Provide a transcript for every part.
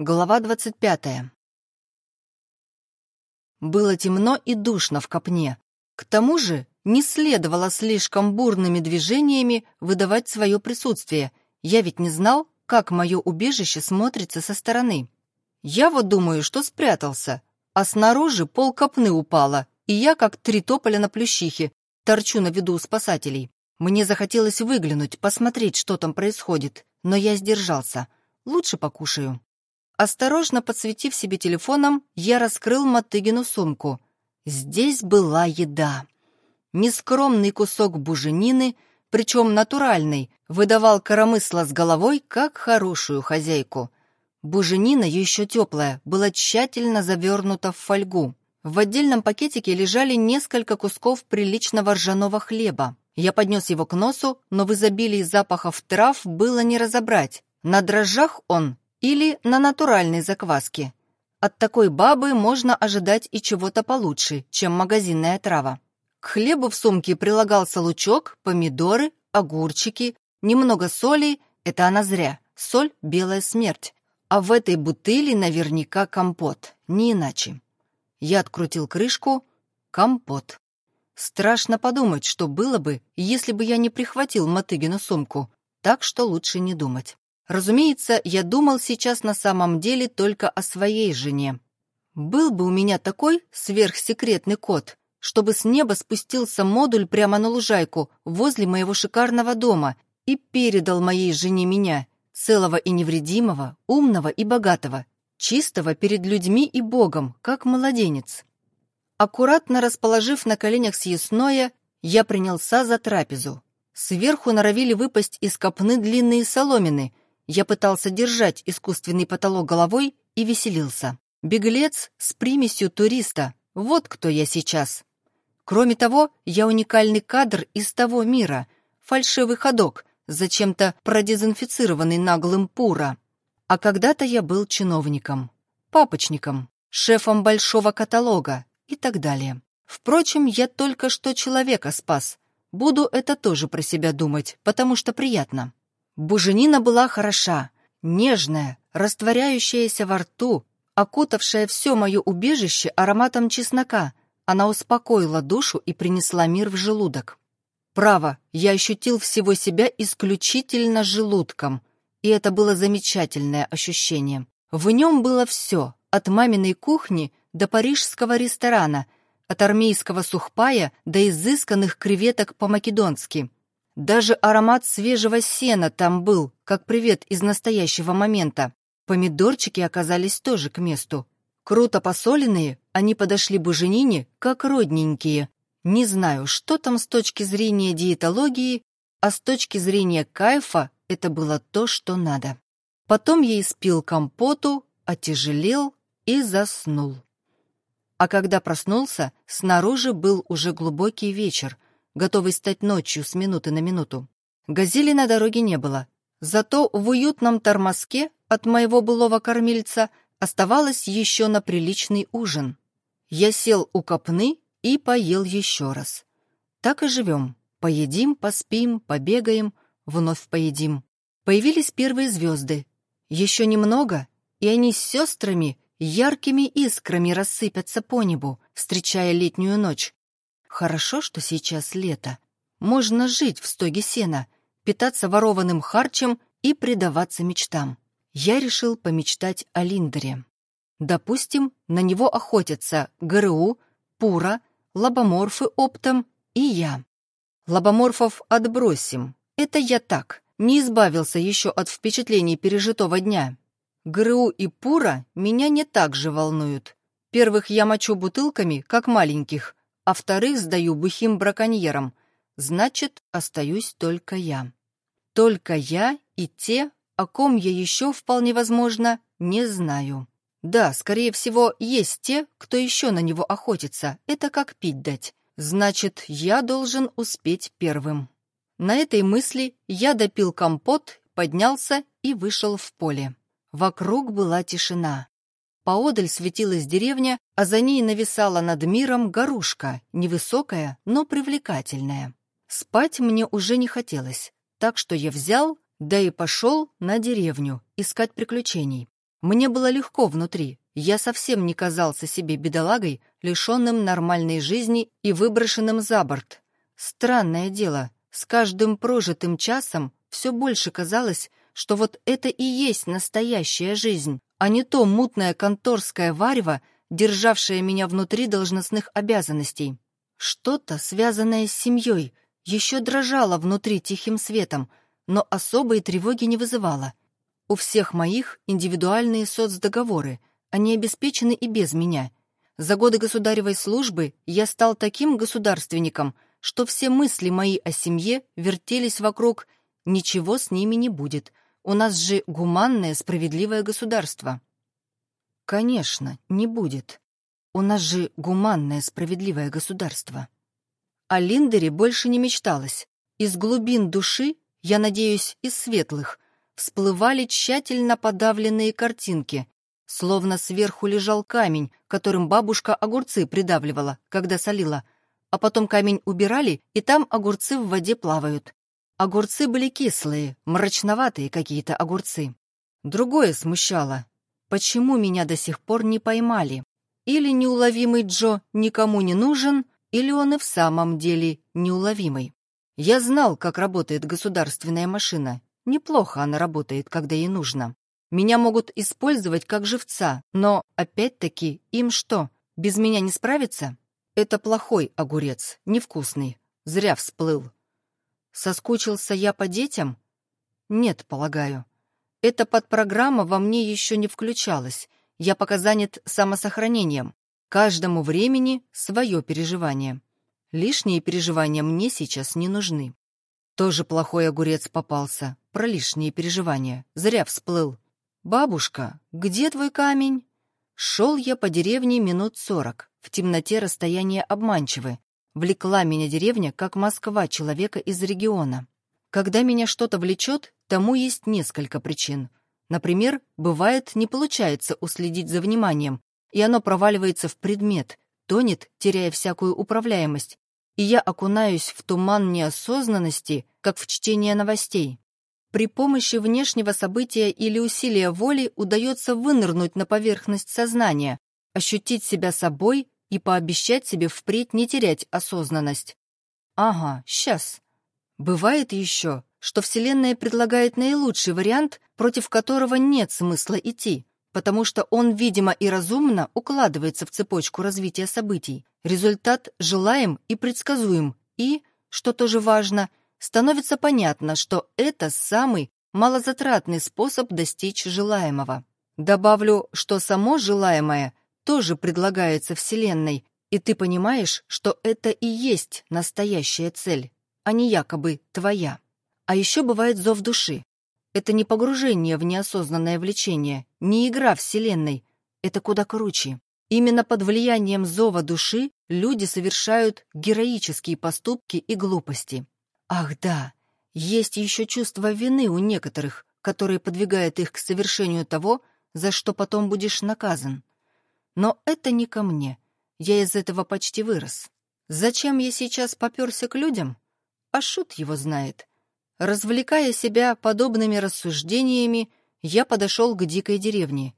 Глава двадцать пятая. Было темно и душно в копне. К тому же не следовало слишком бурными движениями выдавать свое присутствие. Я ведь не знал, как мое убежище смотрится со стороны. Я вот думаю, что спрятался, а снаружи пол копны упало, и я, как три тополя на плющихе, торчу на виду у спасателей. Мне захотелось выглянуть, посмотреть, что там происходит, но я сдержался. Лучше покушаю. Осторожно подсветив себе телефоном, я раскрыл Мотыгину сумку. Здесь была еда. Нескромный кусок буженины, причем натуральный, выдавал коромысло с головой, как хорошую хозяйку. Буженина, еще теплая, была тщательно завернута в фольгу. В отдельном пакетике лежали несколько кусков приличного ржаного хлеба. Я поднес его к носу, но в изобилии запахов трав было не разобрать. На дрожжах он или на натуральной закваске. От такой бабы можно ожидать и чего-то получше, чем магазинная трава. К хлебу в сумке прилагался лучок, помидоры, огурчики, немного соли, это она зря, соль — белая смерть. А в этой бутыли наверняка компот, не иначе. Я открутил крышку, компот. Страшно подумать, что было бы, если бы я не прихватил Мотыгину сумку, так что лучше не думать. Разумеется, я думал сейчас на самом деле только о своей жене. Был бы у меня такой сверхсекретный код, чтобы с неба спустился модуль прямо на лужайку возле моего шикарного дома и передал моей жене меня, целого и невредимого, умного и богатого, чистого перед людьми и Богом, как младенец. Аккуратно расположив на коленях съестное, я принялся за трапезу. Сверху норовили выпасть из копны длинные соломины — я пытался держать искусственный потолок головой и веселился. Беглец с примесью туриста. Вот кто я сейчас. Кроме того, я уникальный кадр из того мира. Фальшивый ходок, зачем-то продезинфицированный наглым пура. А когда-то я был чиновником, папочником, шефом большого каталога и так далее. Впрочем, я только что человека спас. Буду это тоже про себя думать, потому что приятно. Буженина была хороша, нежная, растворяющаяся во рту, окутавшая все мое убежище ароматом чеснока. Она успокоила душу и принесла мир в желудок. Право, я ощутил всего себя исключительно желудком, и это было замечательное ощущение. В нем было все, от маминой кухни до парижского ресторана, от армейского сухпая до изысканных креветок по-македонски — даже аромат свежего сена там был, как привет из настоящего момента. Помидорчики оказались тоже к месту. Круто посоленные, они подошли буженине, как родненькие. Не знаю, что там с точки зрения диетологии, а с точки зрения кайфа это было то, что надо. Потом я испил компоту, отяжелел и заснул. А когда проснулся, снаружи был уже глубокий вечер — готовый стать ночью с минуты на минуту. Газели на дороге не было. Зато в уютном тормозке от моего былого кормильца оставалось еще на приличный ужин. Я сел у копны и поел еще раз. Так и живем. Поедим, поспим, побегаем, вновь поедим. Появились первые звезды. Еще немного, и они с сестрами яркими искрами рассыпятся по небу, встречая летнюю ночь. Хорошо, что сейчас лето. Можно жить в стоге сена, питаться ворованным харчем и предаваться мечтам. Я решил помечтать о Линдере. Допустим, на него охотятся ГРУ, Пура, лобоморфы оптом и я. Лобоморфов отбросим. Это я так, не избавился еще от впечатлений пережитого дня. ГРУ и Пура меня не так же волнуют. Первых я мочу бутылками, как маленьких, а вторых сдаю бухим браконьерам. Значит, остаюсь только я. Только я и те, о ком я еще, вполне возможно, не знаю. Да, скорее всего, есть те, кто еще на него охотится. Это как пить дать. Значит, я должен успеть первым. На этой мысли я допил компот, поднялся и вышел в поле. Вокруг была тишина. Поодаль светилась деревня, а за ней нависала над миром горушка, невысокая, но привлекательная. Спать мне уже не хотелось, так что я взял, да и пошел на деревню искать приключений. Мне было легко внутри. Я совсем не казался себе бедолагой, лишенным нормальной жизни и выброшенным за борт. Странное дело, с каждым прожитым часом все больше казалось, что вот это и есть настоящая жизнь, а не то мутное конторское варево, державшее меня внутри должностных обязанностей. Что-то, связанное с семьей, еще дрожало внутри тихим светом, но особой тревоги не вызывало. У всех моих индивидуальные соцдоговоры, они обеспечены и без меня. За годы государевой службы я стал таким государственником, что все мысли мои о семье вертелись вокруг «ничего с ними не будет», у нас же гуманное, справедливое государство. Конечно, не будет. У нас же гуманное, справедливое государство. О Линдере больше не мечталось. Из глубин души, я надеюсь, из светлых, всплывали тщательно подавленные картинки, словно сверху лежал камень, которым бабушка огурцы придавливала, когда солила, а потом камень убирали, и там огурцы в воде плавают. Огурцы были кислые, мрачноватые какие-то огурцы. Другое смущало. Почему меня до сих пор не поймали? Или неуловимый Джо никому не нужен, или он и в самом деле неуловимый. Я знал, как работает государственная машина, Неплохо она работает, когда ей нужно. Меня могут использовать как живца, но, опять-таки, им что, без меня не справиться? Это плохой огурец, невкусный, зря всплыл. Соскучился я по детям? Нет, полагаю. Эта подпрограмма во мне еще не включалась. Я пока занят самосохранением. Каждому времени свое переживание. Лишние переживания мне сейчас не нужны. Тоже плохой огурец попался, про лишние переживания. Зря всплыл. «Бабушка, где твой камень?» Шел я по деревне минут сорок. В темноте расстояние обманчивы. Влекла меня деревня, как Москва, человека из региона. Когда меня что-то влечет, тому есть несколько причин. Например, бывает, не получается уследить за вниманием, и оно проваливается в предмет, тонет, теряя всякую управляемость, и я окунаюсь в туман неосознанности, как в чтение новостей. При помощи внешнего события или усилия воли удается вынырнуть на поверхность сознания, ощутить себя собой и пообещать себе впредь не терять осознанность. Ага, сейчас. Бывает еще, что Вселенная предлагает наилучший вариант, против которого нет смысла идти, потому что он, видимо и разумно, укладывается в цепочку развития событий. Результат желаем и предсказуем, и, что тоже важно, становится понятно, что это самый малозатратный способ достичь желаемого. Добавлю, что само желаемое тоже предлагается Вселенной, и ты понимаешь, что это и есть настоящая цель, а не якобы твоя. А еще бывает зов души. Это не погружение в неосознанное влечение, не игра Вселенной. Это куда круче. Именно под влиянием зова души люди совершают героические поступки и глупости. Ах да, есть еще чувство вины у некоторых, которые подвигают их к совершению того, за что потом будешь наказан. Но это не ко мне. Я из этого почти вырос. Зачем я сейчас поперся к людям? А шут его знает. Развлекая себя подобными рассуждениями, я подошел к дикой деревне.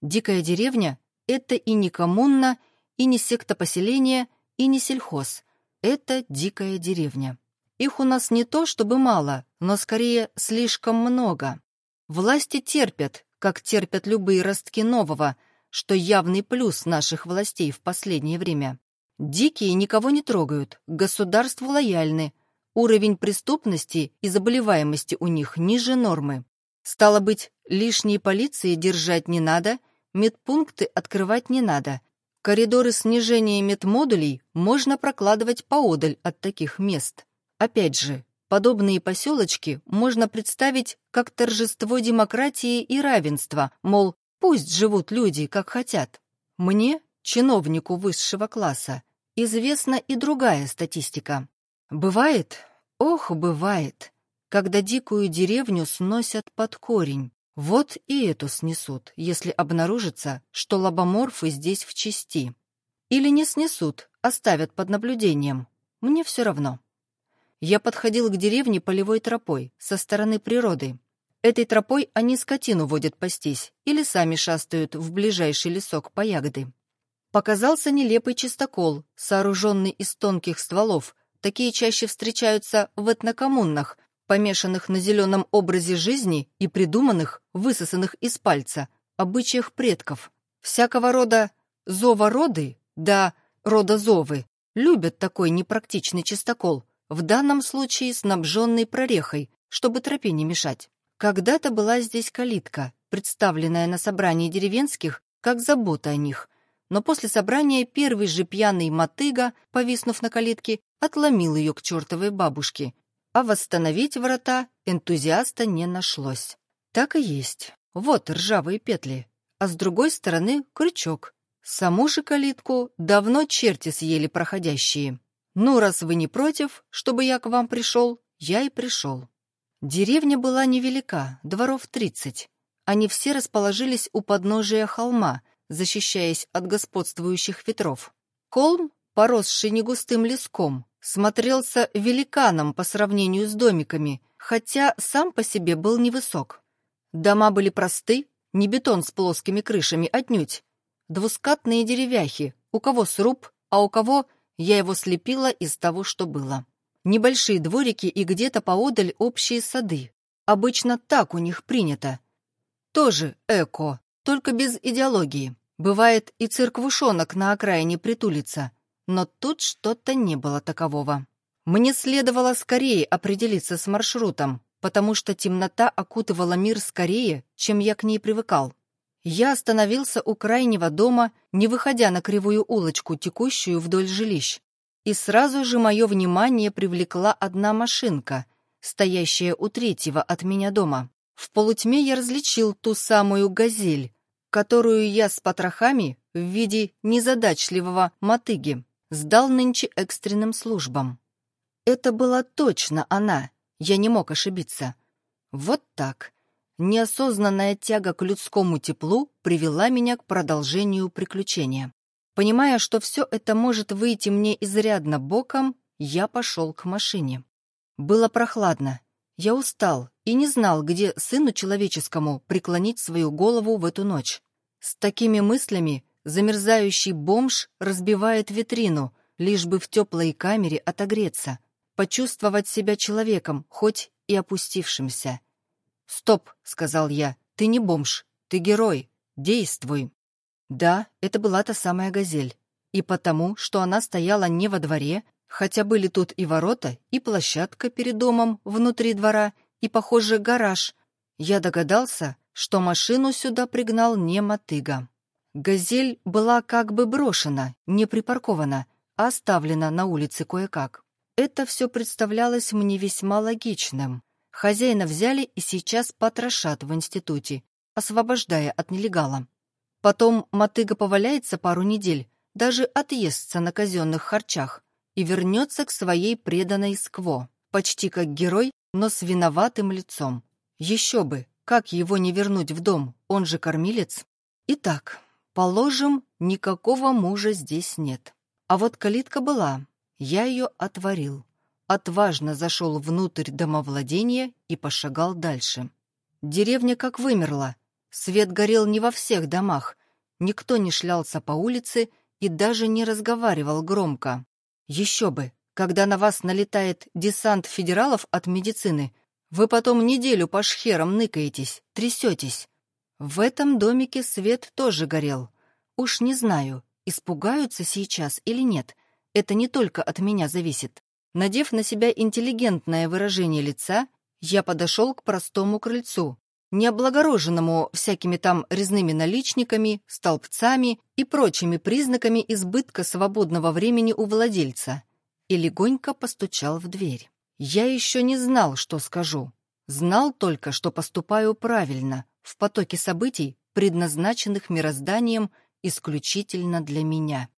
Дикая деревня — это и не коммуна, и не секта поселения, и не сельхоз. Это дикая деревня. Их у нас не то чтобы мало, но скорее слишком много. Власти терпят, как терпят любые ростки нового, что явный плюс наших властей в последнее время. Дикие никого не трогают, государству лояльны, Уровень преступности и заболеваемости у них ниже нормы. Стало быть, лишней полиции держать не надо, медпункты открывать не надо. Коридоры снижения медмодулей можно прокладывать поодаль от таких мест. Опять же, подобные поселочки можно представить как торжество демократии и равенства, мол, пусть живут люди, как хотят. Мне, чиновнику высшего класса, известна и другая статистика. Бывает, ох, бывает, когда дикую деревню сносят под корень. Вот и эту снесут, если обнаружится, что лобоморфы здесь в чести. Или не снесут, оставят под наблюдением. Мне все равно. Я подходил к деревне полевой тропой, со стороны природы. Этой тропой они скотину водят пастись или сами шастают в ближайший лесок по ягоды. Показался нелепый чистокол, сооруженный из тонких стволов. Такие чаще встречаются в этнокоммунах, помешанных на зеленом образе жизни и придуманных, высосанных из пальца, обычаях предков. Всякого рода зовороды, да родозовы, любят такой непрактичный чистокол, в данном случае снабженный прорехой, чтобы тропе не мешать. Когда-то была здесь калитка, представленная на собрании деревенских как забота о них, но после собрания первый же пьяный мотыга, повиснув на калитке, отломил ее к чертовой бабушке, а восстановить врата энтузиаста не нашлось. Так и есть. Вот ржавые петли, а с другой стороны крючок. Саму же калитку давно черти съели проходящие. Ну, раз вы не против, чтобы я к вам пришел, я и пришел. Деревня была невелика, дворов тридцать. Они все расположились у подножия холма, защищаясь от господствующих ветров. Холм, поросший негустым леском, смотрелся великаном по сравнению с домиками, хотя сам по себе был невысок. Дома были просты, не бетон с плоскими крышами отнюдь. Двускатные деревяхи, у кого сруб, а у кого я его слепила из того, что было небольшие дворики и где-то поодаль общие сады. Обычно так у них принято. Тоже эко, только без идеологии. Бывает и церквушонок на окраине притулится, но тут что-то не было такового. Мне следовало скорее определиться с маршрутом, потому что темнота окутывала мир скорее, чем я к ней привыкал. Я остановился у крайнего дома, не выходя на кривую улочку, текущую вдоль жилищ и сразу же мое внимание привлекла одна машинка, стоящая у третьего от меня дома. В полутьме я различил ту самую «Газель», которую я с потрохами в виде незадачливого мотыги сдал нынче экстренным службам. Это была точно она, я не мог ошибиться. Вот так. Неосознанная тяга к людскому теплу привела меня к продолжению приключения. Понимая, что все это может выйти мне изрядно боком, я пошел к машине. Было прохладно. Я устал и не знал, где сыну человеческому преклонить свою голову в эту ночь. С такими мыслями замерзающий бомж разбивает витрину, лишь бы в теплой камере отогреться, почувствовать себя человеком, хоть и опустившимся. «Стоп», — сказал я, — «ты не бомж, ты герой, действуй». Да, это была та самая «Газель». И потому, что она стояла не во дворе, хотя были тут и ворота, и площадка перед домом внутри двора, и, похоже, гараж, я догадался, что машину сюда пригнал не мотыга. «Газель» была как бы брошена, не припаркована, а оставлена на улице кое-как. Это все представлялось мне весьма логичным. Хозяина взяли и сейчас потрошат в институте, освобождая от нелегала. Потом мотыга поваляется пару недель, даже отъестся на казенных харчах и вернется к своей преданной скво, почти как герой, но с виноватым лицом. Еще бы, как его не вернуть в дом, он же кормилец. Итак, положим, никакого мужа здесь нет. А вот калитка была, я ее отворил. Отважно зашел внутрь домовладения и пошагал дальше. Деревня как вымерла, Свет горел не во всех домах, никто не шлялся по улице и даже не разговаривал громко. Еще бы, когда на вас налетает десант федералов от медицины, вы потом неделю по шхерам ныкаетесь, трясетесь. В этом домике свет тоже горел. Уж не знаю, испугаются сейчас или нет. Это не только от меня зависит. Надев на себя интеллигентное выражение лица, я подошел к простому крыльцу, не облагороженному всякими там резными наличниками, столбцами и прочими признаками избытка свободного времени у владельца, и легонько постучал в дверь. Я еще не знал, что скажу. Знал только, что поступаю правильно, в потоке событий, предназначенных мирозданием исключительно для меня.